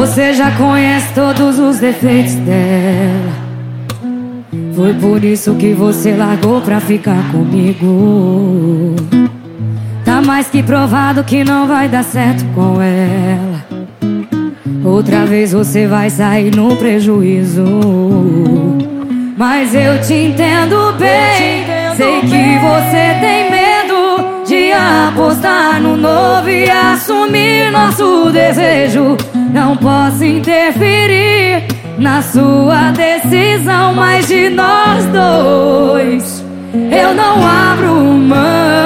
Você já conhece todos os defeitos dela. Foi por isso que você largou pra ficar comigo. Tá mais que provado que não vai dar certo com ela. Outra vez você vai sair no prejuízo. Mas eu te entendo bem. Sei que você tem apostar no novo e assumir nosso desejo. Não posso interferir na sua decisão, mas de nós dois eu não abro mão.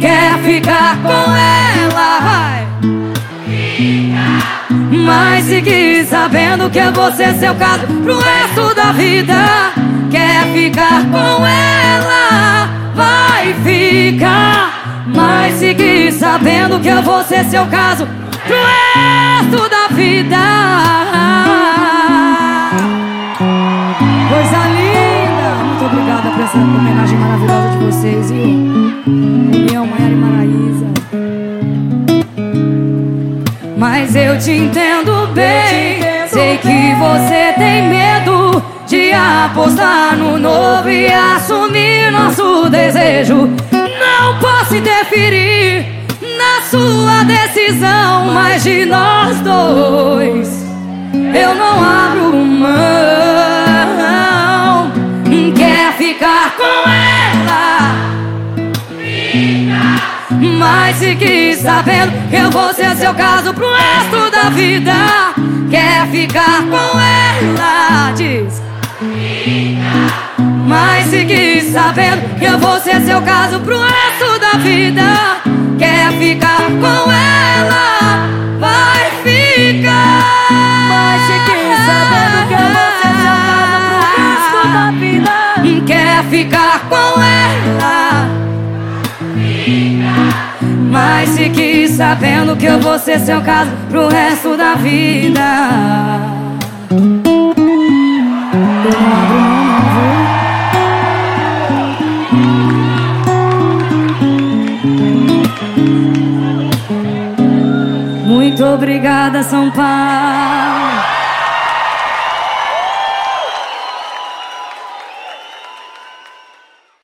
Quer ficar com ela, vai. Mas seguir sabendo que é você seu caso pro resto da vida. Quer ficar com ela, vai ficar. Mas seguir sabendo que é você seu caso pro resto da vida. Coisa linda! Muito obrigada por essa homenagem maravilhosa de vocês, viu? Mas eu te entendo bem. Sei que você tem medo de apostar no novo e assumir nosso desejo. Não posso interferir na sua decisão, mas de nós dois eu não abro mão. Mas se quis sabendo que eu vou ser seu caso pro resto da vida. Quer ficar com ela? Diz. Mas se quis sabendo que eu vou ser seu caso pro resto da vida. Quer ficar com ela? Vai ficar. Mas se quis sabendo que eu vou ser seu caso pro resto da vida. Quer ficar com ela? Sabendo que eu vou ser seu caso pro resto da vida. Muito obrigada, São Paulo.